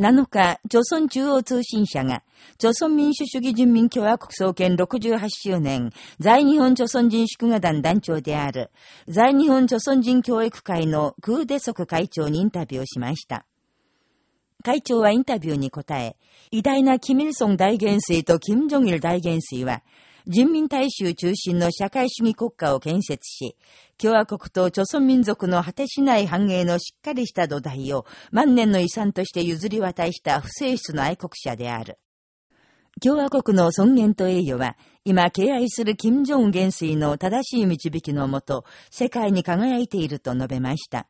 7日、朝鮮中央通信社が、朝鮮民主主義人民共和国創建68周年、在日本朝鮮人祝賀団団長である、在日本朝鮮人教育会のクーデソク会長にインタビューしました。会長はインタビューに答え、偉大なキミルソン大元帥とキム・ジョギル大元帥は、人民大衆中心の社会主義国家を建設し、共和国と朝鮮民族の果てしない繁栄のしっかりした土台を万年の遺産として譲り渡した不正室の愛国者である。共和国の尊厳と栄誉は、今敬愛する金正恩元帥の正しい導きのもと、世界に輝いていると述べました。